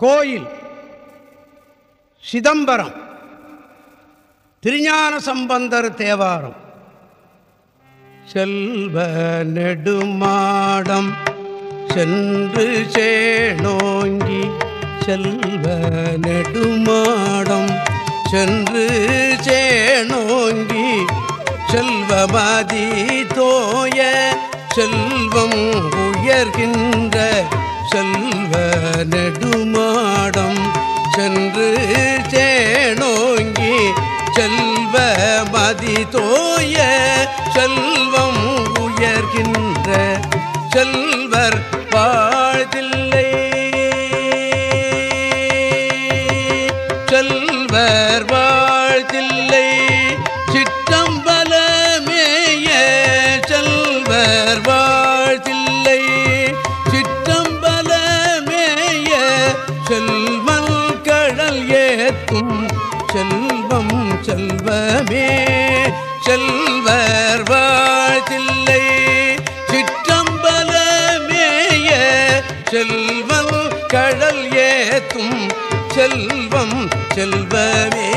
கோயில் சிதம்பரம் திருஞான சம்பந்தர் தேவாரம் செல்வ நெடுமாடம் சென்று சேணோங்கி செல்வ நெடுமாடம் சென்று சேணோங்கி செல்வமதி தோய செல்வம் உயர்கின்ற செல்வ நெடுமாடம் சென்று சேனோங்கி செல்வ மதி தோய செல்வம் உயர்கின்ற செல்வர் வாழ்தில்லை. செல்வர் வாழ்தில்லை. செல்வல் கடல் ஏத்தும் செல்வம் செல்வமே. செல்வர் வாழ்த்தில்லை சிற்றம்பலமேய செல்வல் கடல் ஏத்தும் செல்வம் செல்வமே.